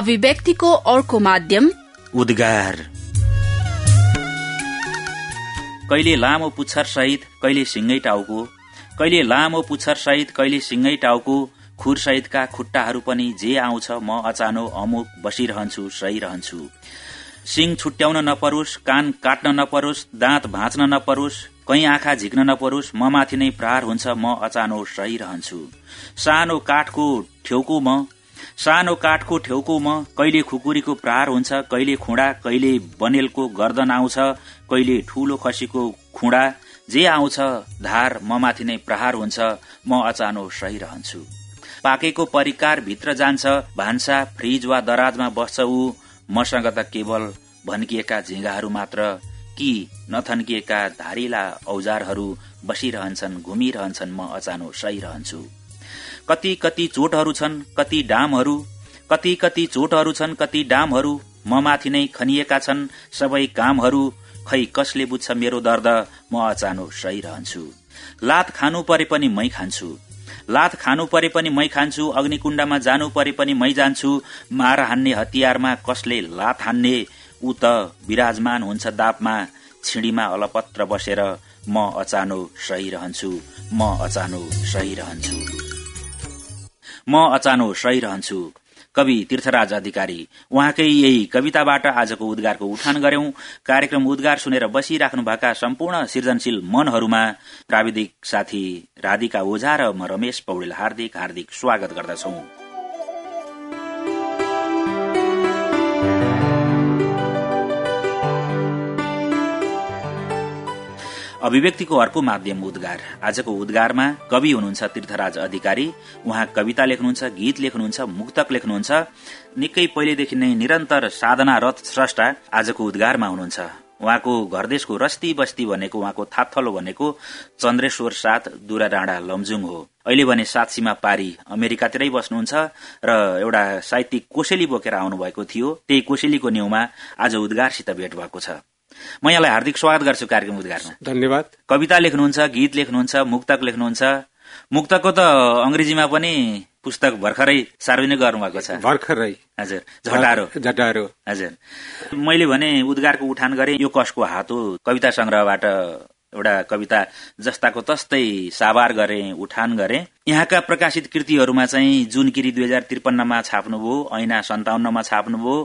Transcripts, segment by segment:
अभिव्यक्तिको अर्को माध्यम उद्गार। कहिले लामो पुच्छर सहित कहिले सिंगै टाउको। कहिले लामो पुच्छर सहित कहिले सिंगै टाउको। खुर सहितका खुट्टाहरू पनि जे आउँछ म अचानो अमुक बसिरहन्छु रहन्छु सिंह छुट्याउन नपरोस् कान काट्न नपरोस् दाँत भाँच्न नपरोस् कहीँ आँखा झिक्न नपरोस् म माथि नै प्रहार हुन्छ म अचानो रहन्छु सानो काठको ठेउको म सानो काठको ठेउको म कहिले खुकुरीको प्रहार हुन्छ कहिले खुँडा कहिले बनेलको गर्दन आउँछ कहिले ठूलो खसीको खुँडा जे आउँछ धार म माथि नै प्रहार हुन्छ म अचानो रहन्छु। पाकेको परिकार भित्र जान्छ भान्सा फ्रिज वा दराजमा बस्छ ऊ मसँग त केवल भन्किएका झिङ्गाहरू मात्र कि नथन्किएका धारिला औजारहरू बसिरहन्छन् घुमिरहन्छन् म अचानो रहन्छु। कति कति चोटहरू छन् कति डामहरू। कति कति चोटहरू छन् कति डामहरू। म माथि नै खनिएका छन् सबै कामहरू। खै कसले बुझ्छ मेरो दर्द? म अचानो रहन्छु लात खानु परे पनि मै खान्छु। लात खानु परे पनि मै खान्छु अग्निकुण्डमा जानु परे पनि मै जान्छु। मार हान्ने हतियारमा कसले लात हान्ने? ऊ त विराजमान हुन्छ दापमा छिडीमा अलपत्र बसेर म अचानो रहन्छु म अचानो रहन्छु म अचानो रहन्छु कवि तीर्थराज अधिकारी उहाँकै यही कविताबाट आजको उद्गारको उठान गर्यौं कार्यक्रम उद्गार सुनेर बसिराख्नुभएका सम्पूर्ण सृजनशील मनहरूमा प्राविधिक साथी राधिका ओझा र म रमेश पौडेल हार्दिक हार्दिक स्वागत गर्दछौं। अभिव्यक्तिको अर्को माध्यम उद्गार। आजको उद्गारमा कवि हुनुहुन्छ तीर्थराज अधिकारी। उहाँ कविता लेख्नुहुन्छ गीत लेख्नुहुन्छ मुक्तक लेख्नुहुन्छ। निकै पहिलेदेखि नै निरन्तर साधनारत स्रष्टा आजको उद्गारमा हुनुहुन्छ। उहाँको घरदेशको रस्ती बस्ती भनेको उहाँको थाप्थलो भनेको चन्द्रेश्वर साथ दुरा डाँडा लमजुङ हो। अहिले भने सात सीमा पारी अमेरिकातिरै बस्नुहुन्छ र एउटा साहित्यिक कोसेली बोकेर आउनुभएको थियो। त्यही कोसेलीको न्यूमा आज उद्गारसित भेट भएको छ। म यहाँलाई हार्दिक स्वागत गर्छु कार्यक्रम उद्घारमा धन्यवाद। कविता लेख्नुहुन्छ गीत लेख्नुहुन्छ मुक्तक लेख्नुहुन्छ। मुक्तकको त अंग्रेजीमा पनि पुस्तक भर्खरै सार्वजनिक गर्नुभएको छ। भर्खरै। हजुर झटारो। झटारो। हजुर। मैले भने उद्गारको उठान गरे यो कसको हात हो? कविता संग्रहबाट एउटा कविता जस्ताको तस्तै साबार गरे उठान गरे। यहाँका प्रकाशित कृतिहरूमा चाहिँ जुन किरी दुई हजार त्रिपन्नमा छाप्नुभयो ऐना सन्ताउन्नमा छाप्नुभयो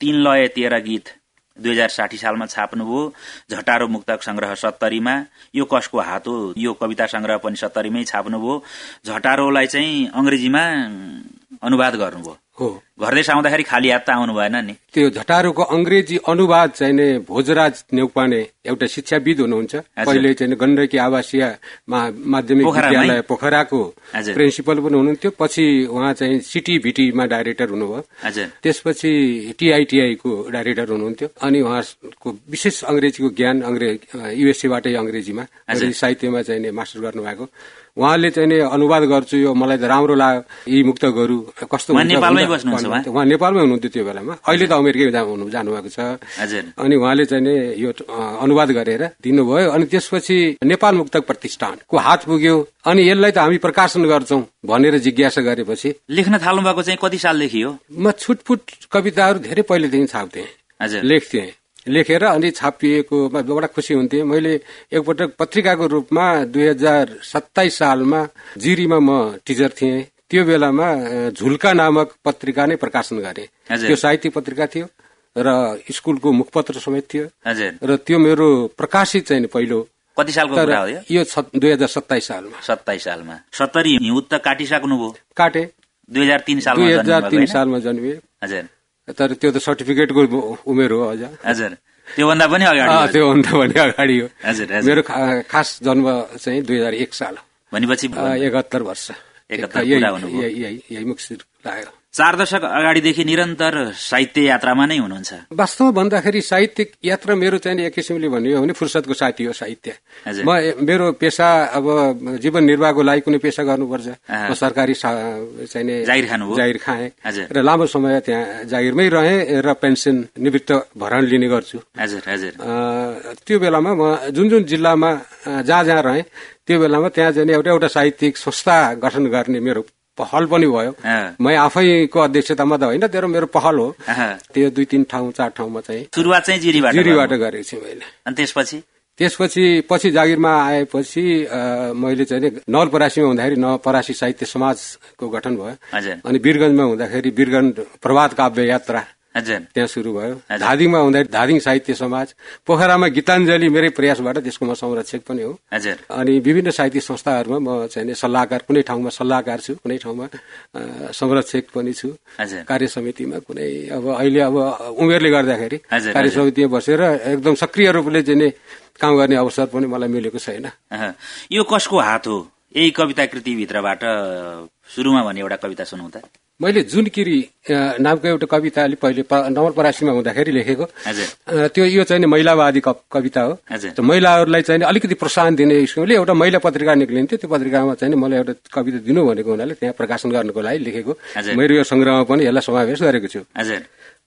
तीन लय तेह्र गीत। दुई हजार साठी सालमा छाप्नुभयो। झटारो मुक्तक संग्रह सत्तरीमा। यो कसको हात हो? यो कविता संग्रह पनि सत्तरीमै छाप्नुभयो। झटारोलाई चाहिँ अंग्रेजीमा अनुवाद गर्नुभयो। हो। घरदेश आउँदाखेरि खाली हात त आउनु भएन नि। त्यो झटारोको अंग्रेजी अनुवाद चाहिँ भोजराज नेउपाने एउटा शिक्षाविद हुनुहुन्छ। पहिले चाहिँ गण्डकी आवासीय माध्यमिक विद्यालय पोखराको प्रिन्सिपल पनि हुनुहुन्थ्यो। पछि उहाँ चाहिँ सिटी भिटीमा डाइरेक्टर हुनुभयो। त्यसपछि टीआईटीआईको डाइरेक्टर हुनुहुन्थ्यो। अनि उहाँको विशेष अंग्रेजीको ज्ञान युएसएबाटै अंग्रेजीमा साहित्यमा चाहिँ मास्टर गर्नुभएको। उहाँले चाहिँ नि अनुवाद गर्छु यो मलाई त राम्रो लाग्यो यी मुक्तकहरू कस्तो उहाँ नेपालमै हुनुहुन्थ्यो त्यो बेलामा। अहिले त अमेरिकै जानुभएको छ। अनि उहाँले चाहिँ नि यो अनुवाद गरेर दिनुभयो। अनि त्यसपछि नेपाल मुक्तक प्रतिष्ठानको हात पुग्यो। अनि यसलाई त हामी प्रकाशन गर्छौं भनेर जिज्ञासा गरेपछि लेख्न थाल्नु भएको चाहिँ कति सालदेखि हो? म छुटफुट कविताहरू धेरै पहिलेदेखि छाप्थेँ। लेख्थेँ। लेखेर अनि छापिएको बडा खुसी हुन्थे। मैले एकपटक पत्रिकाको रूपमा दुई हजार सत्ताइस सालमा जिरीमा म टिचर थिएँ। त्यो बेलामा झुल्का नामक पत्रिका नै प्रकाशन गरे। त्यो साहित्य पत्रिका थियो र स्कुलको मुखपत्र समेत थियो। र त्यो मेरो प्रकाशित चाहिँ पहिलो। कति सालको कुरा हो यो? दुई हजार सत्ताइस सालमा। सत्ताइस सालमा। सत्तरी त काटिसक्नुभयो। काटे। दुई हजार तिन साल दुई हजार तिन सालमा जन्मिए हजुर। तर त्यो त सर्टिफिकेटको उमेर हो अझ। हजुर। त्योभन्दा पनि अगाडि त्योभन्दा पनि अगाडि हो। मेरो खास जन्म चाहिँ दुई हजार एक साल भनेपछि एकहत्तर वर्ष। यही मुख लाग्यो। चार दशक अगाडिदेखि निरन्तर साहित्य यात्रामा नै हुनुहुन्छ। वास्तवमा भन्दाखेरि साहित्यिक यात्रा मेरो चाहिँ एक किसिमले भन्यो भने फुर्सदको साथी हो साहित्य। म मेरो पेसा अब जीवन निर्वाहको लागि कुनै पेसा गर्नुपर्छ। म सरकारी चाहिने जागिर खाएँ। र लामो समय त्यहाँ जागिरमै रहेँ र पेन्सन निवृत्त भरण लिने गर्छु। त्यो बेलामा म जुन जुन जिल्लामा जहाँ जहाँ रहेँ त्यो बेलामा त्यहाँ चाहिँ एउटा एउटा साहित्यिक संस्था गठन गर्ने मेरो पहल पनि भयो। म आफैको अध्यक्षतामा त होइन तर मेरो पहल हो। त्यो दुई तिन ठाउँ चार ठाउँमा चाहिँ सुरुवात चाहिँ जिरीबाट गरेको छु मैले। अनि त्यसपछि? त्यसपछि पछि जागिरमा आएपछि मैले चाहिँ नवलपरासीमा हुँदाखेरि नवपरासी साहित्य समाजको गठन भयो। अनि वीरगंजमा हुँदाखेरि वीरगंज प्रभात काव्य यात्रा। त्यहाँ सुरु भयो। धादिङमा हुँदाखेरि धादिङ साहित्य समाज पोखरामा गीताञ्जली मेरै प्रयासबाट त्यसको म संरक्षक पनि हो। अनि विभिन्न साहित्य संस्थाहरूमा म चाहिँ सल्लाहकार कुनै ठाउँमा सल्लाहकार छु कुनै ठाउँमा संरक्षक पनि छु। कार्य समितिमा कुनै अब अहिले अब उमेरले गर्दाखेरि कार्य समितिमा बसेर एकदम सक्रिय रूपले चाहिँ काम गर्ने अवसर पनि मलाई मिलेको छैन। यो कसको हात हो? यही कविता कृतिभित्रबाट सुरुमा भने एउटा कविता सुनौ मैले जुनकिरी नामको एउटा कविता अलिक पहिले नवलपरासीमा हुँदाखेरि लेखेको त्यो यो चाहिँ महिलावादी कविता हो। महिलाहरूलाई चाहिँ अलिकति प्रोत्साहन दिने स्कुलले एउटा महिला पत्रिका निक्लिन्थ्यो। त्यो पत्रिकामा चाहिँ मलाई एउटा कविता दिनु भनेको हुनाले त्यहाँ प्रकाशन गर्नको लागि लेखेको। मेरो यो संग्रहमा पनि यसलाई समावेश गरेको छु।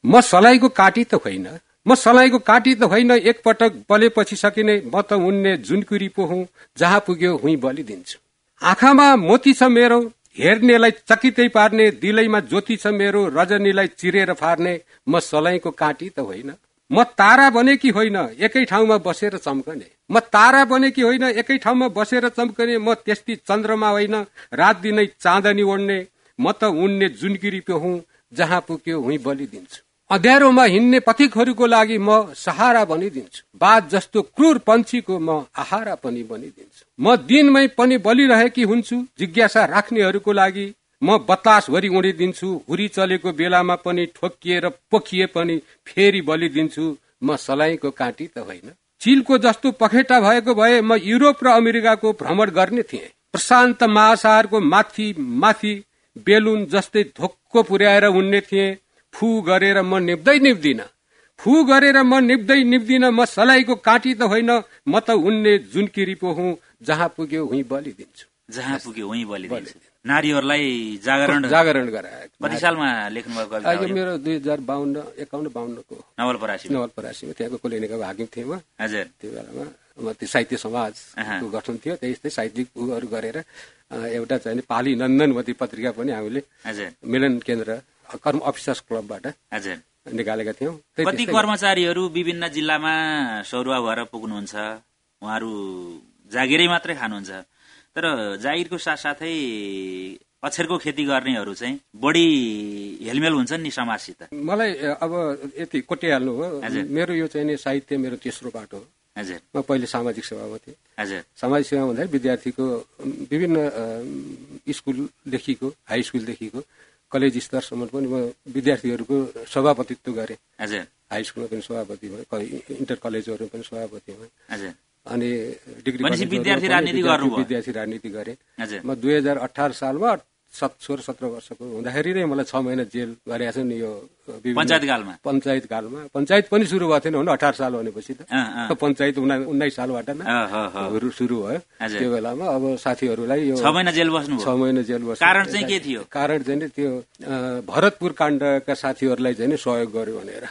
म सलाइको काटी त होइन। म सलाइको काटी त होइन। एकपटक बलेपछि सकिने म त उन्ने जुनकुरी पो हुँ। जहाँ पुग्यो हुँ बलिदिन्छु। आँखामा मोती छ मेरो। हेर्नेलाई चकितै पार्ने दिलैमा ज्योति छ मेरो रजनीलाई चिरेर फार्ने म सलाइको काटी त होइन। म तारा बने कि होइन एकै ठाउँमा बसेर चम्कने। म तारा बने कि होइन एकै ठाउँमा बसेर चम्कने म त्यस्ती चन्द्रमा होइन रात दिनै चाँदनी ओढ्ने म त उड्ने जुनगिरी पो हुँ जहाँ पुग्यो हुँ बलिदिन्छु। अँध्यारोमा हिँड्ने पथिकहरूको लागि म सहारा बनिदिन्छु। बात जस्तो क्रूर पन्छीको म आहारा पनि बनिदिन्छु। म दिनमै पनि बलिरहेकी हुन्छु जिज्ञासा राख्नेहरूको लागि म बतासभरि उडिदिन्छु हुरी चलेको बेलामा पनि ठोकिएर पोखिए पनि फेरि बलिदिन्छु म सलाइको काँटी त होइन। चिलको जस्तो पखेटा भएको भए म युरोप र अमेरिकाको भ्रमण गर्ने थिएँ। प्रशान्त महासागरको माथि माथि बेलुन जस्तै धोक्को पुर्याएर उड्ने थिएँ। फु गरेर म निप्दै निप्दिन फु गरेर म निप्दै निप्दिन म सलाइको काँटी त होइन म त उन्ने जुनकिरी पो हुँ जहाँ पुग्यो हुँ बलिदिन्छु। जहाँ पुग्यो हुँ बलिदिन्छु। नारीहरूलाई जागरण जागरण गराएको कति सालमा लेख्नु भएको मेरो दुई हजार बाहन्न एकाउन्न बाहन्नको नवलपरासी नवलपरासीमा त्यहाँको कोलेनिकाको हाकिम थिएँ म। हजुर। त्यो बेलामा त्यो साहित्य समाजको गठन थियो। त्यस्तै साहित्यिक उहरू गरेर एउटा चाहिँ पाली नन्दनमती पत्रिका पनि हामीले मिलन केन्द्र कर्म अफिसर्स क्लबबाट निकालेका थियौँ। कति कर्मचारीहरू विभिन्न जिल्लामा सरुवा भएर पुग्नुहुन्छ? उहाँहरू जागिरै मात्रै खानुहुन्छ। तर जागिरको साथसाथै अक्षरको खेती गर्नेहरू चाहिँ बढी हेलमेल हुन्छ नि समाजसित। मलाई अब यति कोटिहाल्नु हो। मेरो यो चाहिँ साहित्य मेरो तेस्रो बाटो हो। हजुर। म पहिले सामाजिक सेवामा थिएँ। हजुर। सामाजिक सेवा भन्दाखेरि विद्यार्थीको विभिन्न स्कुलदेखिको हाई स्कुलदेखिको कलेज स्तरसम्म पनि म विद्यार्थीहरूको सभापतित्व गरेँ। हाई स्कुलमा पनि सभापति भएँ इन्टर कलेजहरू पनि सभापति भएँ। अनि डिग्री विद्यार्थी राजनीति गरेँ। म दुई हजार अठार सालमा सत सोह्र सत्र वर्षको हुँदाखेरि नै मलाई छ महिना जेल गरेका छन् यो पञ्चायत कालमा पञ्चायत पनि सुरु भएको थिएन भने अठार साल भनेपछि त। पञ्चायत उन्नाइस सालबाट सुरु भयो। त्यो बेलामा अब साथीहरूलाई यो छ महिना जेल बस्नु छ महिना जेल बस्नु कारण चाहिँ के थियो? कारण चाहिँ त्यो भरतपुर काण्डका साथीहरूलाई चाहिँ सहयोग गर्यो भनेर।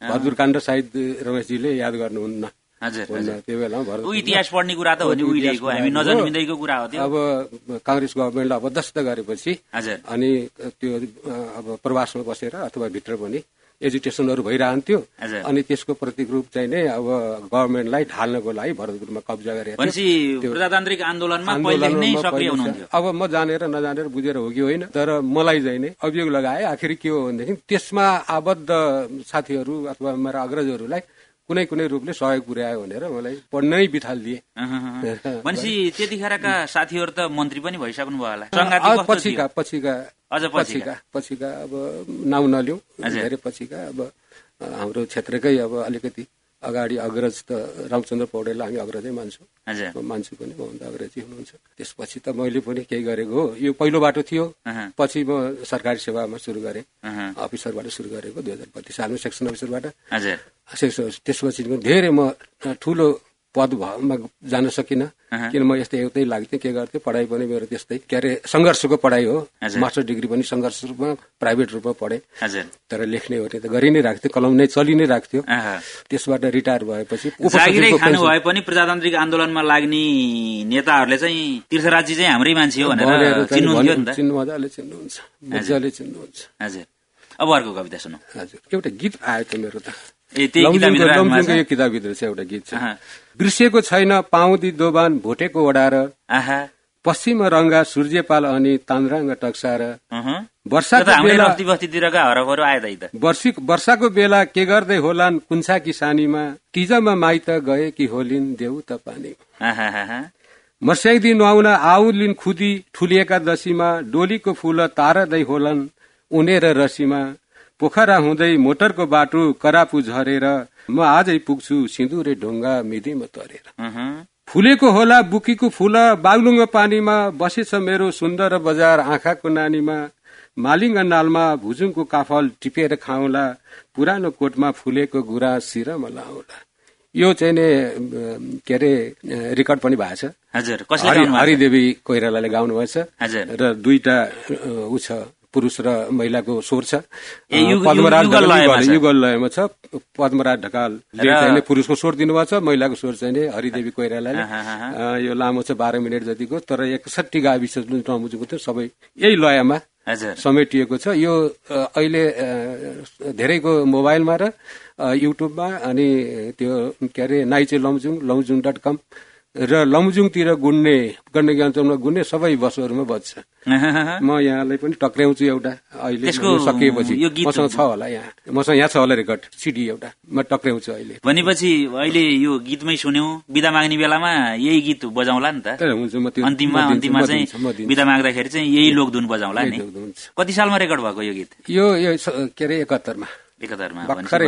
भरतपुर काण्ड साहिद रमेशजीले याद गर्नुहुन्न। त्यो बेलामा इतिहास पढ्ने कुरा त हो नि उहिलेको हामी नजन्मिँदैको कुरा हो त्यो। अब काङ्ग्रेस गभर्मेन्टले अब दस्त गरेपछि अनि त्यो अब प्रवासमा बसेर अथवा भित्र पनि एजुकेसनहरू भइरहन्थ्यो। अनि त्यसको प्रतीक रूप चाहिँ नै अब गभर्मेन्टलाई ढाल्नको लागि भरतपुरमा कब्जा गरेको प्रजातान्त्रिक आन्दोलनमा अब म जानेर नजानेर बुझेर हो कि होइन तर मलाई चाहिँ नै अभियोग लगाए आखिर के हो भनेदेखि त्यसमा आबद्ध साथीहरू अथवा मेरा अग्रजहरूलाई कुनै कुनै रूपले सहयोग पुर्यायो भनेर मलाई पढ्नै बिथालिदिए भनेपछि त्यतिखेरका साथीहरू त मन्त्री पनि भइसक्नु भयो होला। पछिका पछिका अझ पछिका। पछिका अब नाउँ नलिउँ धेरै पछिका अब हाम्रो क्षेत्रकै अब अलिकति अगाडि अग्रज त रामचन्द्र पौडेललाई हामी अग्रजै मान्छौँ। मान्छु पनि मभन्दा अग्रजी हुनुहुन्छ। त्यसपछि त मैले पनि केही गरेको हो। यो पहिलो बाटो थियो। पछि म सरकारी सेवामा सुरु गरेँ। अफिसरबाट सुरु गरेको दुई हजार बत्तिस सालमा सेक्सन अफिसरबाट। त्यसपछि धेरै म ठुलो पदमा जान सकिनँ। किन म यस्तै एउटै लाग्थेँ के गर्थेँ पढाइ पनि मेरो त्यस्तै। के अरे सङ्घर्षको पढाइ हो। मास्टर डिग्री पनि सङ्घर्ष रूपमा प्राइभेट रूपमा पढेँ। तर लेख्ने हो त गरि नै राख्थ्यो कलम नै चलि नै राख्थ्यो। त्यसबाट रिटायर भएपछि भए पनि प्रजातान्त्रिक आन्दोलनमा लाग्ने नेताहरूले चाहिँ तीर्थराजी चाहिँ हाम्रै मान्छे हो भनेर चिन्नु मजाले चिन्नुहुन्छ मजाले चिन्नुहुन्छ। हजुर। अब अर्को कविता सुनौ। हजुर। एउटा गीत आयो त मेरो त। यो किताबभित्र चाहिँ एउटा गीत छ। बिर्सिएको छैन पाउँदी दोबान भोटेको ओडार पश्चिम रंगा सूर्यपाल अनि तान्द्राङ्ग टक्सार। वर्षाको बेला के गर्दै होलान् कुन्छा किसानीमा? तिजमा माइत गए कि होलिन् देउ त पानी मर्स्याइदी नुहाउन आउलिन् खुदी ठुलिएका दशीमा डोलीको फूल तारदै होलान् उनेर रसीमा। पोखरा हुँदै मोटरको बाटो करापु झरेर म आजै पुग्छु सिँदुरे ढुङ्गा मिदिमा तरेर। फुलेको होला बुकीको फुल बागलुङ्ग पानीमा बसेछ मेरो सुन्दर बजार आँखाको नानीमा मालिङ्ग नालमा भुजुङको काफल टिपेर खाउला पुरानो कोटमा फुलेको गुरा सिरमा लाउला। यो चाहिँ नि के अरे रेकर्ड पनि भएको छ। हजुर हरिदेवी कोइरालाले गाउनु भएछ र दुईटा ऊ छ। पुरुष र महिलाको स्वर छ। पद्मराज युगल लयमा छ। पद्मराज ढकालले पुरुषको स्वर दिनुभएको छ महिलाको स्वर चाहिँ हरिदेवी कोइरालाले। यो लामो छ बाह्र मिनट जतिको। तर एकसठी गाविस जुन टमुजुको थियो सबै यही लयमा समेटिएको छ। यो अहिले धेरैको मोबाइलमा र युट्युबमा अनि त्यो के अरे नाइचे लमजुङ लमजुङ डट कम र लमजुङतिर गुन्ने गण्डकी अञ्चलमा गुन्ने सबै बसहरूमा बज्छ। म यहाँलाई पनि टक्राउँछु एउटा अहिले सकिएपछि। मसँग छ होला यहाँ। मसँग यहाँ छ होला रेकर्ड सिडी एउटा। म टक्राउँछु अहिले। भनेपछि अहिले यो गीतमै सुन्यौँ। बिदा माग्ने बेलामा यही गीत बजाउँला नि त। हुन्छ म त्यो अन्तिममा अन्तिममा चाहिँ बिदा माग्दाखेरि चाहिँ यही लोकधुन बजाउँला नि। कति सालमा रेकर्ड भएको यो गीत? यो के अरे एकहत्तरमा। एकहत्तरमा भर्खरै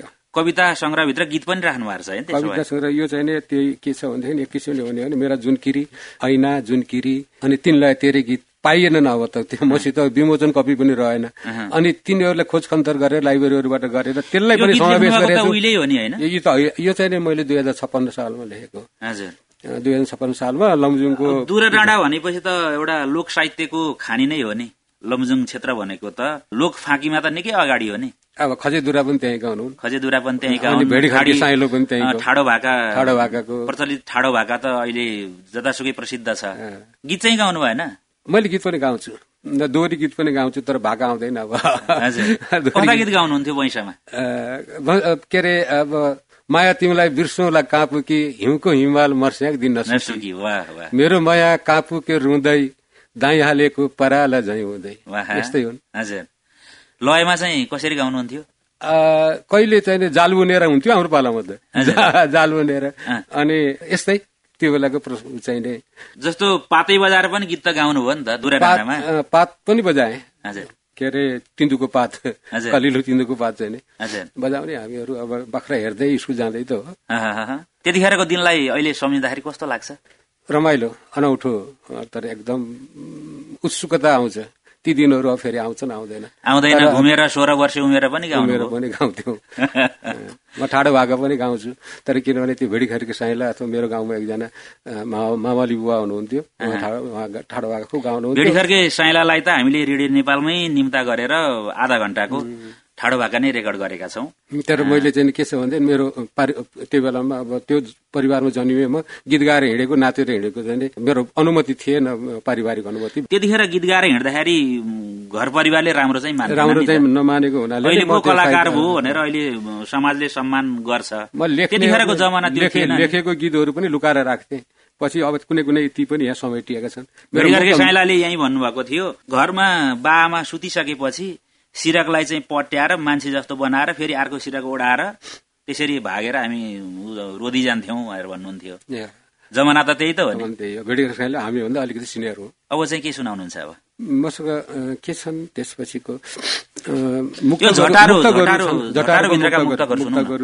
हो कविता सङ्ग्रहभित्र गीत पनि राख्नु भएको छ कविता सङ्ग्रह यो चाहिँ नि त्यही के छ भनेदेखि एक किसिमले भन्यो भने मेरा जुनकिरी ऐना जुनकिरी अनि तिनलाई तेरे गीत पाइएन न अब त त्यो मसित विमोचन कपी पनि रहेन। अनि तिनीहरूले खोज खन्तर गरेर लाइब्रेरीहरूबाट गरेर त्यसलाई पनि समावेश गरेर यो त यो चाहिँ मैले दुई हजार छप्पन्न सालमा लेखेको। दुई हजार छप्पन्न सालमा लमजुङको दूर डाँडा भनेपछि त एउटा लोक साहित्यको खानी नै हो नि। लमजुङ क्षेत्र भनेको त लोक फाँकीमा त निकै अगाडि हो नि। अब खजेदुरा पनि त्यहीँका हुनु खजेदुरा पनि त्यहीँका त्यही ठाडो भाका ठाडो भाकाको। प्रचलित ठाडो भाका त अहिले जतासुकै प्रसिद्ध छ। गीत चाहिँ गाउनु भएन? मैले गीत पनि गाउँछु। दोहोरी गीत पनि गाउँछु तर भाका आउँदैन अब। गीत गाउनुहुन्थ्यो वैशामा के अरे अब माया तिमीलाई बिर्सौँला कापु कि हिउँको हिमाल मर्स्याक दिन मेरो माया कापु के रुँदै दाई हालेको पराला झै हुँदै। यस्तै हुन्। हजुर। लयमा चाहिँ कसरी गाउनुहुन्थ्यो? कहिले चाहिँ जाल बुनेर हुन्थ्यो हाम्रो पालामा त जाल बुनेर। अनि यस्तै त्यो बेलाको चाहिने जस्तो पातै बजाएर पनि गीत त गाउनु भयो नि त पात पनि बजाए। के अरे तिन्दुको पात। कलिलो तिन्दुको पात चाहिँ बजाउने हामीहरू अब बाख्रा हेर्दै स्कुल जाँदै त हो। त्यतिखेरको दिनलाई अहिले सम्झिँदाखेरि कस्तो लाग्छ? रमाइलो अनौठो तर एकदम उत्सुकता आउँछ। ती दिनहरू फेरि आउँछन् आउँदैन। आउँदैन घुमेर सोह्र वर्ष उमेर पनि घुमेर पनि गाउँथ्यौँ। म ठाडो भएको पनि गाउँछु। तर किनभने त्यो भेडीखरीको साइला अथवा मेरो गाउँमा एकजना मामाली बुवा हुनुहुन्थ्यो। ठाडो भएको गाउनुहुन्थ्यो। भेडीखरकै साइलालाई त हामीले रेडियो नेपालमै निम्ता गरेर आधा घण्टाको ठाडो भाका नै रेकर्ड गरेका छौँ। तर मैले चाहिँ के छ भने मेरो त्यो बेलामा अब त्यो परिवारमा जन्मिए म गीत गाएर हिँडेको नाचेर हिँडेको चाहिँ मेरो अनुमति थिएन पारिवारिक अनुमति। त्यतिखेर गीत गाएर हिँड्दाखेरि घर परिवारले राम्रो चाहिँ राम्रो चाहिँ नमानेको हुनाले अहिले कलाकार भयो भनेर अहिले समाजले सम्मान गर्छ। म लेखेको जमाना लेखेको गीतहरू पनि लुकाएर राख्थे। पछि अब कुनै कुनै ती पनि यहाँ समेटिएका छन्। साइलाले यहीँ भन्नुभएको थियो घरमा बाआमा सुतिसकेपछि सिरकलाई चाहिँ पट्याएर मान्छे जस्तो बनाएर फेरि अर्को सिरक ओढाएर त्यसरी भागेर हामी रोधी जान्थ्यौँ भनेर भन्नुहुन्थ्यो। जमाना त त्यही त हो नि। हामीभन्दा अलिकति सिनियर हो। अब चाहिँ के सुनाउनुहुन्छ अब? मसँग के छन् त्यसपछिको मुक्तहरू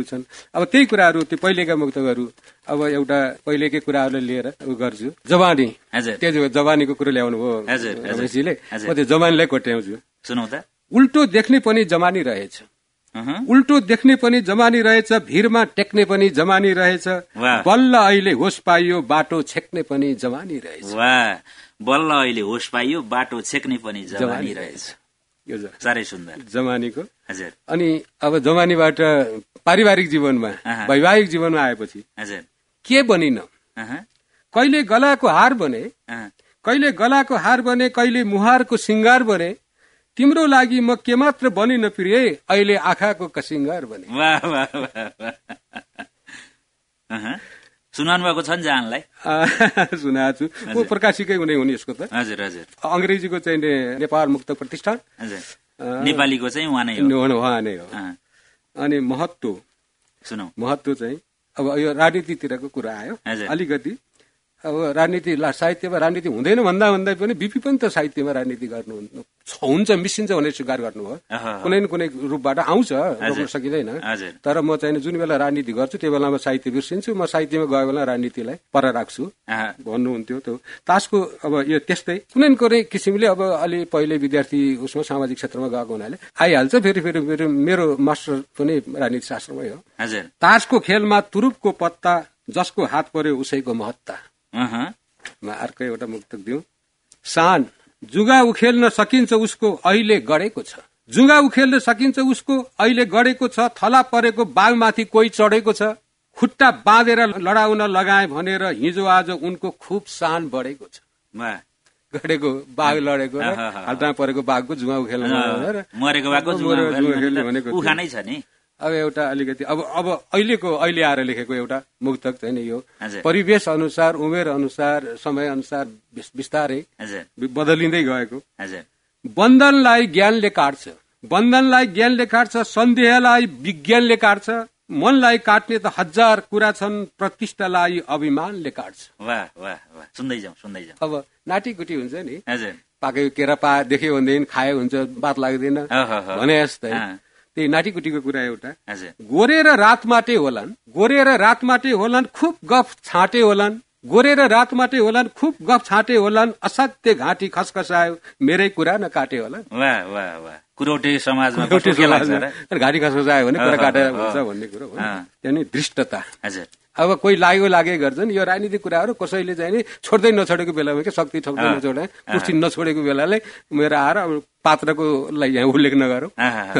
छन् अब त्यही कुराहरू त्यो पहिलेका मुक्तहरू अब एउटा पहिलेकै कुराहरूलाई लिएर गर्छु। जवानी। त्यो जवानीको कुरो ल्याउनु भयो म त्यो जवानीलाई कोट्याउँछु। सुनौ त। उल्टो देख्ने पनि जमानी रहेछ। उल्टो देख्ने पनि जमानी रहेछ भिरमा टेक्ने पनि जमानी रहेछ। बल्ल अहिले होस पाइयो बाटो छेक्ने पनि जमानी रहेछ। बल्ल अहिले होस पाइयो बाटो छेक्ने पनि जमानी रहेछ। साह्रै सुन्दर। जमानीको। हजुर। अनि अब जमानीबाट पारिवारिक जीवनमा वैवाहिक जीवनमा आएपछि हजुर। के बनिन? कहिले गलाको हार बने कहिले गलाको हार बने कहिले मुहारको सिङ्गार बने तिम्रो लागि म के मात्र बनिन प्रिय अहिले आँखाको कसिङ्गार बने। सुनाउनु भएको छ नि जहाँलाई सुनाएको छु। को प्रकाशिकै हुने हुने यसको त। हजुर हजुर। अङ्ग्रेजीको चाहिँ नेपाल मुक्त प्रतिष्ठान। नेपालीको चाहिँ उहाँ नै हो। उहाँ नै हो। अनि महत्व सुनौ। महत्व चाहिँ अब यो राजनीतितिरको कुरा आयो। अलिकति। अब राजनीति साहित्यमा राजनीति हुँदैन भन्दा भन्दा पनि बिपी पनि त साहित्यमा राजनीति गर्नु हुन्छ मिसिन्छ भने स्वीकार गर्नुभयो। कुनै न कुनै रूपबाट आउँछ रोक्न सकिँदैन। तर म चाहिँ जुन बेला राजनीति गर्छु त्यो बेला म साहित्य बिर्सिन्छु म साहित्यमा गयो बेला राजनीतिलाई पर राख्छु। भन्नुहुन्थ्यो त्यो। तासको अब यो त्यस्तै। कुनै न कुनै किसिमले अब अलि पहिले विद्यार्थी उसमा सामाजिक क्षेत्रमा गएको हुनाले आइहाल्छ फेरि फेरि मेरो मास्टर पनि राजनीति शास्त्रमै हो तासको खेलमा तुरुपको पत्ता जसको हात पर्यो उसैको महत्ता। अर्को एउटा मुक्तक दिउँ। सान जुगा उखेल्न सकिन्छ उसको अहिले गढेको छ। जुगा उखेल्न सकिन्छ उसको अहिले गढेको छ थला परेको बाघमाथि कोही चढेको छ खुट्टा बाँधेर लडाउन लगाए भनेर हिजो आज उनको खुब सान बढेको छ। गढेको बाघ लडेको हालमा परेको बाघको जुगा उखेल्न मरेको बाघको छ नि। अब एउटा अलिकति अब अब अहिलेको अहिले आएर लेखेको एउटा मुक्तक चाहिँ नि यो। परिवेश अनुसार उमेर अनुसार समय अनुसार बिस्तारै बदलिँदै गएको। बन्धनलाई ज्ञानले काट्छ। बन्धनलाई ज्ञानले काट्छ सन्देहलाई विज्ञानले काट्छ मनलाई काट्ने त हजार कुरा छन् प्रतिष्ठालाई अभिमानले काट्छ। सुन्दै जाउँ सुन्दै जाउँ। अब नाटीकुटी हुन्छ नि। पाकेको केरा पा देख्यो भनेदेखि खायो हुन्छ बात लाग्दैन। भने जस्तै। त्यही नाटीकुटीको कुरा एउटा। गोरेर रातमाटे होलान् गोरेर रातमाटे होलान् खुब गफ छाटे होलान् गोरेर रातमाटे होलान् खुब गफ छाटे होलान् असाध्य घाँटी खसखसायो मेरै कुरा न काटे होला कुरोटे समाजमा घाँटी खसखसायो भने कुरा काटेर हुन्छ भन्ने कुरो हो त्यहाँ दृष्टता। अब कोही लाग्यो लागे गर्छन्। यो राजनीतिक कुराहरू कसैले चाहिँ नि छोड्दै नछोडेको बेलामा के शक्ति ठोक्दै नछोडे कुर्सी नछोडेको बेलाले मेरो आएर अब पात्रको यहाँ उल्लेख नगरौँ।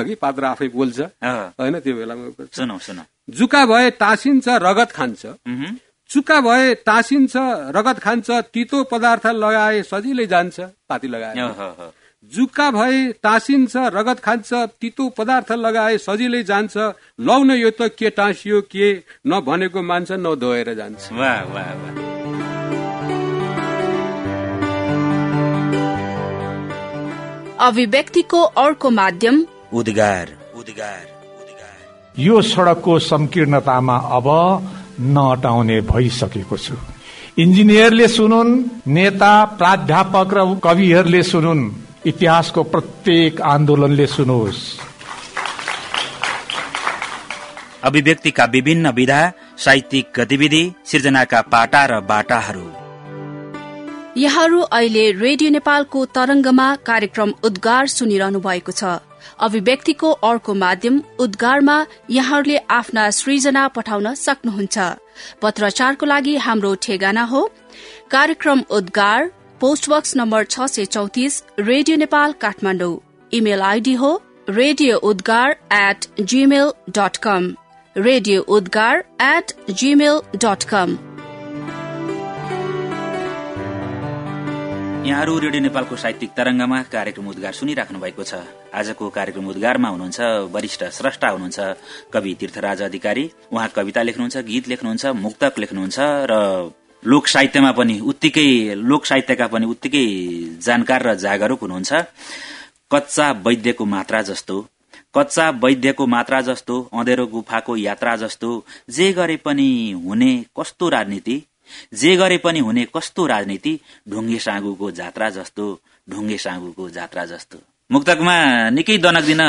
कि पात्र आफै बोल्छ। होइन त्यो बेलामा जुका भए टाँसिन्छ रगत खान्छ। चुका भए टाँसिन्छ रगत खान्छ तितो पदार्थ लगाए सजिलै जान्छ पाती लगाए जुका भए टाँसिन्छ रगत खान्छ तितो पदार्थ लगाए सजिलै जान्छ लौन यो त के टाँसियो के नभनेको मान्छ नधोएर जान्छ। अभिव्यक्तिको अर्को माध्यम उद्गार उद्गार उद्गार। यो सड़कको संकीर्णतामा अब नअटाउने भइसकेको छु। इन्जिनियरले सुनुन् नेता प्राध्यापक र कविहरूले सुनुन्। इतिहासको प्रत्येक आन्दोलनले सुनोस्। अभिव्यक्तिका विभिन्न विधा साहित्यिक गतिविधि सृजनाका पाटा र बाटाहरू। यहाँहरू अहिले रेडियो नेपालको तरंगमा कार्यक्रम उद्गार सुनिरहनु भएको छ। अभिव्यक्तिको अर्को माध्यम उद्गारमा यहाँहरूले आफ्ना सृजना पठाउन सक्नुहुन्छ। पत्रचारको लागि हाम्रो ठेगाना हो कार्यक्रम उद्गार पोस्टबक्स नम्बर छ सय चौतिस radio Nepal Kathmandu. Email ID हो radio Udgar at Gmail dot com radio Udgar at Gmail dot com यहाँहरू रेडियो नेपालको साहित्यिक तरंगमा कार्यक्रम उद्गार सुनिराख्नु भएको छ। आजको कार्यक्रम उद्गारमा हुनुहुन्छ वरिष्ठ स्रष्टा हुनुहुन्छ कवि तीर्थराज अधिकारी। उहाँ कविता लेख्नुहुन्छ गीत लेख्नुहुन्छ मुक्तक लेख्नुहुन्छ र लोक साहित्यमा पनि उत्तिकै लोक साहित्यका पनि उत्तिकै जानकार र जागरूक हुनुहुन्छ। कच्चा वैद्यको मात्रा जस्तो कच्चा वैद्यको मात्रा जस्तो अँधेरो गुफाको यात्रा जस्तो जे गरे पनि हुने कस्तो राजनीति जे गरे पनि हुने कस्तो राजनीति ढुङ्गे साँगुको जात्रा जस्तो ढुङ्गे साँगुको जात्रा जस्तो। मुक्तकमा निकै दनक दिन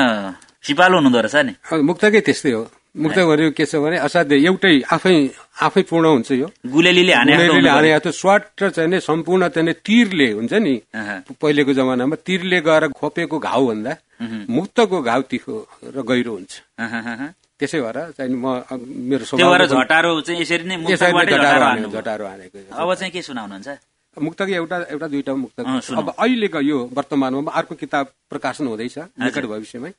सिपालु हुनुहुँदो रहेछ नि। मुक्तकै त्यस्तै हो। मुक्त भनेको के छ भने असाध्य एउटै आफै आफै पूर्ण हुन्छ यो। गुलेलीले हाने स्वाट र चाहिँ सम्पूर्ण चाहिँ तीरले हुन्छ नि। पहिलेको जमानामा तीरले गएर खोपेको घाउ भन्दा मुक्तको घाउ तिखो र गहिरो हुन्छ। त्यसै भएर चाहिँ म मेरो झटारो चाहिँ यसरी नै झटारो हानेको अब चाहिँ के सुनाउनुहुन्छ? मुक्तक एउटा एउटा दुईटा मुक्तक। अब अहिलेको यो वर्तमानमा अर्को किताब प्रकाशन हुँदैछ निकट भविष्यमै।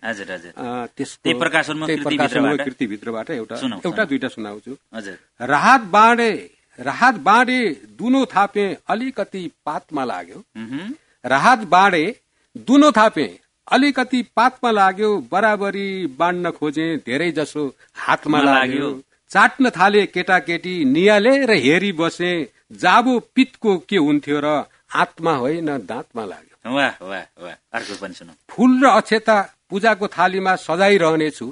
कृतिभित्रबाट। एउटा एउटा दुईटा सुनाउँछु। राहत बाँडे राहत बाँडे दुनो थापे अलिकति पातमा लाग्यो। राहत बाँडे दुनो थापे अलिकति पातमा लाग्यो बराबरी बाँड्न खोजे धेरै जसो हातमा लाग्यो। चाट्न थाले केटाकेटी नियाले र हेरी बसे जाबो पितको के हुन्थ्यो र आत्मा होइन दाँतमा लाग्यो। फूल र अक्षता पूजाको थालीमा सजाइरहनेछु।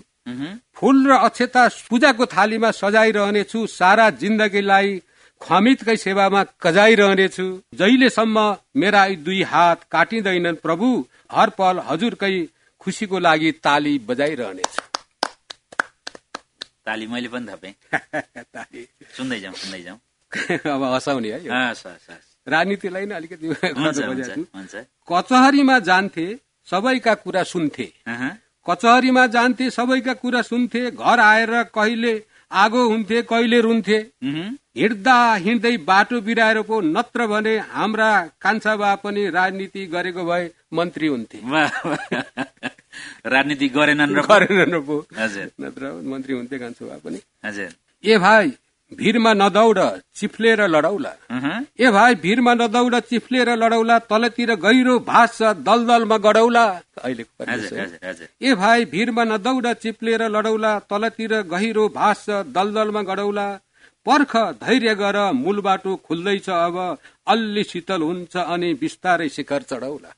फूल र अक्षता पूजाको थालीमा सजाइरहनेछु सारा जिन्दगीलाई खमितकै सेवामा कजाइरहनेछु। जहिलेसम्म मेरा दुई हात काटिँदैनन् प्रभु हर पल हजुरकै खुसीको लागि ताली बजाइरहनेछु। ताली मैले पनि थपेँ। सुन्दै जाउँ सुन्दै जाउँ अब हँसाउने है राजनीतिलाई नै अलिकति कचहरीमा जान्थे सबैका कुरा सुन्थे। कचहरीमा जान्थे सबैका कुरा सुन्थे घर आएर कहिले आगो हुन्थे कहिले रुन्थे। हिँड्दा हिँड्दै बाटो बिराएर पो नत्र भने हाम्रा कान्छा बा पनि राजनीति गरेको भए मन्त्री हुन्थे। राजनीति गरेनन् गरेनन् पो। नत्र मन्त्री हुन्थे कान्छा बा पनि। ए भाइ भिरमा नदौड चिफ्लेर लडौला। ए भाइ भिरमा नदौड चिफ्लेर लडौला तलतिर गहिरो भाष छ दलदलमा गडौला। ए भाइ भिरमा नदौड चिप्लेर लडौला तलतिर गहिरो भाष छ दलदलमा गडौला। पर्ख धैर्य गर मूल बाटो खुल्दैछ अब। अल्ली शीतल हुन्छ अनि बिस्तारै शिखर चढौला।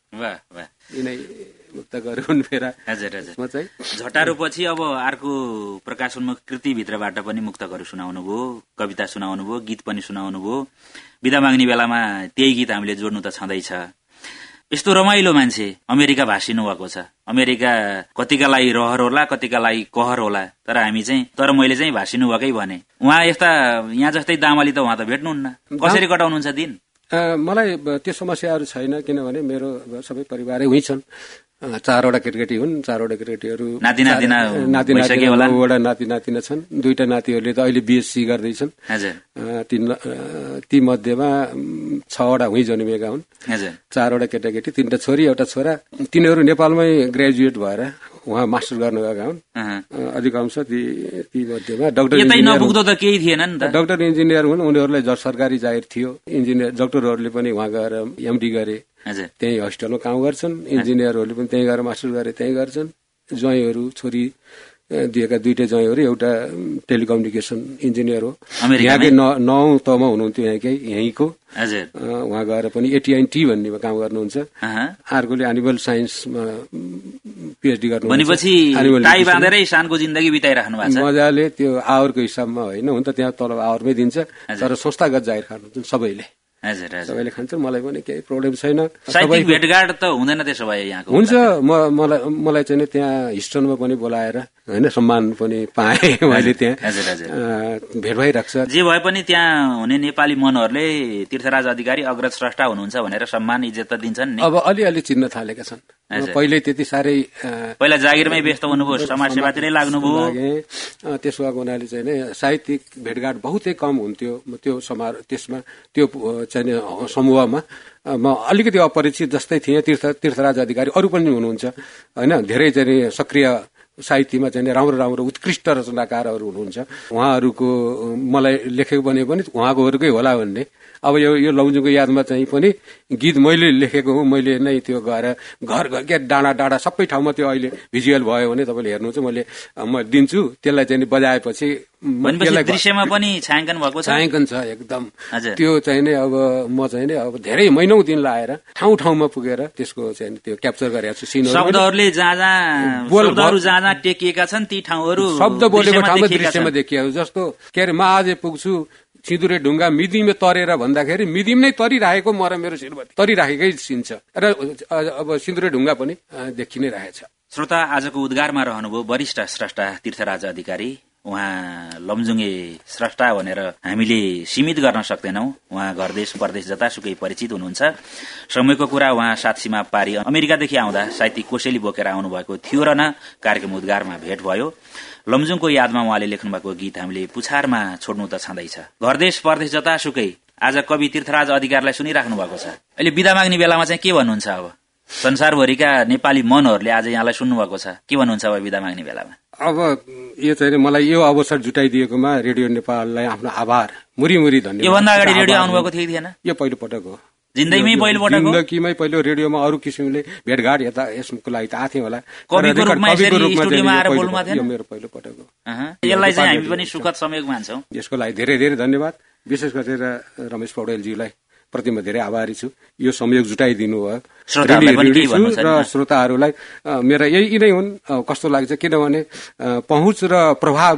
हुन् फेरा हजुर हजुर। झटारो पछि अब अर्को प्रकाशोन्मुख कृतिभित्रबाट पनि मुक्तकहरू सुनाउनु भयो कविता सुनाउनु भयो गीत पनि सुनाउनु भयो। विदा माग्ने बेलामा त्यही गीत हामीले जोड्नु त छँदैछ। यस्तो रमाइलो मान्छे अमेरिका भाषिनु भएको छ। अमेरिका कतिका लागि रहर होला कतिका लागि कहर होला तर हामी चाहिँ तर मैले चाहिँ भाषिनु भएकै भने। उहाँ यस्ता यहाँ जस्तै दामली त उहाँ त भेट्नुहुन्न। कसरी कटाउनुहुन्छ दिन? मलाई त्यो समस्याहरू छैन किनभने मेरो सबै परिवारै हुँ छन् चारवटा केटकेटी हुन् चारवटा केटकेटीहरू नाति नाति नातिना छन्। दुईटा नातिहरूले त अहिले बिएससी गर्दैछन्। ती मध्येमा छवटा हुँ जन्मिएका हुन्। चारवटा केटाकेटी तिनवटा छोरी एउटा छोरा। तिनीहरू नेपालमै ग्रेजुएट भएर उहाँ मास्टर गर्नु गएका हुन् अधिकांश ती ती मध्येमा डाक्टर डाक्टर इन्जिनियर हुन्। उनीहरूलाई सरकारी जागिर थियो। इन्जिनियर डाक्टरहरूले पनि उहाँ गएर एमडी गरे। त्यही हस्पिटलमा काम गर्छन् इन्जिनियरहरूले पनि त्यहीँ गएर मास्टर गरे त्यहीँ गर्छन्। ज्वाइँहरू छोरी दिएका दुइटै ज्वाइँहरू एउटा टेलिकम्युनिकेसन इन्जिनियर हो। यहाँकै नौ तमा हुनुहुन्थ्यो यहाँकै यहीँको। उहाँ गएर पनि एटिआइन टी भन्नेमा काम गर्नुहुन्छ। अर्कोले एनिमल साइन्समा पिएचडी गर्नु मजाले त्यो आवरको हिसाबमा होइन हुन त त्यहाँ तल आवरमै दिन्छ। तर संस्थागत जागिर खानुहुन्छ सबैले। सबैले खान्छ मलाई पनि केही प्रब्लम छैन। भेटघाट त हुँदैन त्यसो भए यहाँको हुन्छ म मलाई मलाई चाहिँ त्यहाँ हिस्टनमा पनि बोलाएर होइन सम्मान पनि पाएँ मैले त्यहाँ। भेट भइरहेको छ। जे भए पनि त्यहाँ हुने नेपाली मनहरूले तीर्थराज अधिकारी अग्रज स्रष्टा हुनुहुन्छ भनेर सम्मान इज्जत त दिन्छन् अब अलिअलि चिन्न थालेका छन्। पहिले त्यति साह्रै पहिला जागिरमै व्यस्त हुनुभयो समाजसेवातिरै लाग्नुभयो। त्यसो भएको हुनाले चाहिँ नै साहित्यिक भेटघाट बहुतै कम हुन्थ्यो। त्यो समारोह त्यसमा त्यो चाहिँ समूहमा। म अलिकति अपरिचित जस्तै थिएँ। तीर्थ तीर्थराज अधिकारी अरू पनि हुनुहुन्छ। होइन धेरै चाहिँ सक्रिय साहित्यमा चाहिँ राम्रो राम्रो उत्कृष्ट रचनाकारहरू हुनुहुन्छ। उहाँहरूको मलाई लेखेको भने पनि उहाँकोहरूकै होला भन्ने अब यो यो लौजुङको यादमा चाहिँ पनि गीत मैले लेखेको हुँ मैले नै त्यो गएर घर घर क्या डाँडा डाँडा सबै ठाउँमा त्यो अहिले भिजुअल भयो भने तपाईँले हेर्नुहुन्छ मैले म दिन्छु त्यसलाई चाहिँ बजाएपछि दृश्यमा पनि छायाङ्कन भएको छायाङ्कन छ एकदम। त्यो चाहिँ नै अब म चाहिँ नै अब धेरै महिनौ दिन लाएर ठाउँ ठाउँमा पुगेर त्यसको चाहिँ त्यो क्याप्चर गरेको छु सिन शब्दहरूले जहाँ जहाँ जहाँ टेकिएका छन् ती ठाउँहरू शब्द बोलेको ठाउँमा दृश्यमा देखिएको जस्तो के अरे म आज पुग्छु सिँदुरे ढुङ्गा मिदिमे तरेर भन्दाखेरि मिदिम नै तरिरहेको म र मेरो श्रीमती तरिराखेकै सिन छ। र अब सिँदुरे ढुङ्गा पनि देखि नै रहेछ। श्रोता आजको उद्गारमा रहनुभयो वरिष्ठ स्रष्टा तीर्थराज अधिकारी। उहाँ लमजुङे स्रष्टा भनेर हामीले सीमित गर्न सक्दैनौ। उहाँ घर देश परदेश जतासुकै परिचित हुनुहुन्छ। समयको कुरा उहाँ सात सीमा पारी अमेरिकादेखि आउँदा साहित्यिक कोसेली बोकेर आउनुभएको थियो र न कार्यक्रम उद्गारमा भेट भयो। लमजुङको यादमा उहाँले लेख्नु भएको गीत हामीले पुछारमा छोड्नु त छँदैछ। घर देश परदेश जतासुकै आज कवि तीर्थराज अधिकारलाई सुनिराख्नु भएको छ। अहिले विदा माग्ने बेलामा चाहिँ के भन्नुहुन्छ अब? संसारभरिका नेपाली मनहरूले आज यहाँलाई सुन्नुभएको छ। के भन्नुहुन्छ अब विदा माग्ने बेलामा? अब यो चाहिँ मलाई यो अवसर जुटाइदिएकोमा रेडियो नेपाललाई आफ्नो आभार। मुरी मुरी धन्यवाद। योभन्दा अगाडि रेडियो आउनुभएको थियो थिएन? यो पहिलो पटक हो। जिन्दगीमै पहिलो पटक जिन्दगीमै पहिलो रेडियोमा अरू किसिमले भेटघाट यता यसको लागि त आएको होला। कविको रूपमा मेरो पहिलो पटक हो। यसलाई चाहिँ हामी पनि सुखद संयोग मान्छौँ। यसको लागि धेरै धेरै धन्यवाद। विशेष गरेर रमेश पौडेलजीलाई। प्रति म धेरै आभारी छु। यो संयोग जुटाइदिनु भयो। र श्रोताहरूलाई मेरा यही नै हुन्। कस्तो लाग्छ किनभने पहुँच र प्रभाव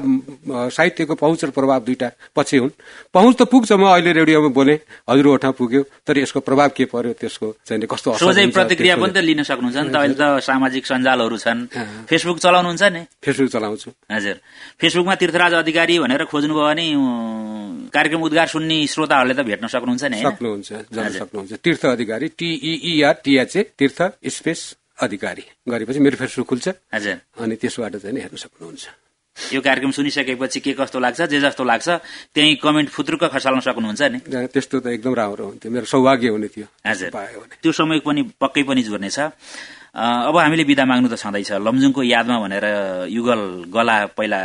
साहित्यको पहुँच र प्रभाव दुईटा पछि हुन्। पहुँच त पुग्छ म अहिले रेडियोमा बोले हजुर ओठा पुग्यो तर यसको प्रभाव के पर्यो त्यसको चाहिँ कस्तो प्रतिक्रिया पनि त लिन सक्नुहुन्छ नि त। अहिले त सामाजिक सञ्जालहरू छन्। फेसबुक चलाउनुहुन्छ नि? फेसबुक चलाउँछु। हजुर। फेसबुकमा तीर्थराज अधिकारी भनेर खोज्नुभयो भने कार्यक्रम उद्घार सुन्ने श्रोताहरूले त भेट्न सक्नुहुन्छ नि सक्नुहुन्छ सक्नुहुन्छ। Tirtha Adhikari T I R T H A Tirtha space Adhikari. गरेपछि मेरो फेसबुक खुल्छ। अनि त्यसबाट चाहिँ हेर्न सक्नुहुन्छ। यो कार्यक्रम सुनिसकेपछि के कस्तो लाग्छ जे जस्तो लाग्छ त्यही कमेन्ट फुत्रुक खसाल्न सक्नुहुन्छ नि। त्यस्तो त एकदम राम्रो हुन्थ्यो। मेरो सौभाग्य हुने थियो। हजुर। त्यो समय पनि पक्कै पनि जोड्नेछ अब हामीले विदा माग्नु त छँदैछ। लमजुङको यादमा भनेर युगल गला पहिला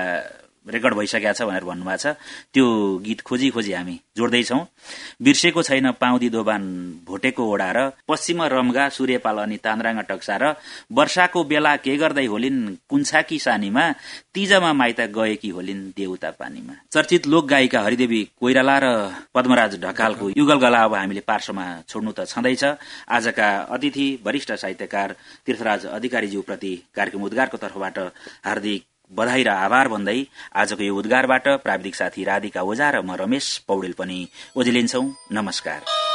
रेकर्ड भइसकेको छ भनेर भन्नुभएको छ। त्यो गीत खोजी खोजी हामी जोड्दैछौ। बिर्सेको छैन पाउँदी दोबान भोटेको ओडा र पश्चिम रमगा सूर्यपाल अनि तान्द्राङ टक्सा र वर्षाको बेला के गर्दै होलिन् कुन्छाकी सानीमा तिजमा माइत गएकी होलिन् देउता पानीमा। चर्चित लोक गायिका हरिदेवी कोइराला र पद्मराज ढकालको युगल गला अब हामीले पार्श्वमा छोड्नु त छँदैछ। आजका अतिथि वरिष्ठ साहित्यकार तीर्थराज अधिकारीज्यूप्रति कार्यक्रम उद्घारको तर्फबाट हार्दिक बधाई र आभार भन्दै आजको यो उद्गारबाट प्राविधिक साथी राधिका ओझा र म रमेश पौडेल पनि ओझिलिन्छौ नमस्कार।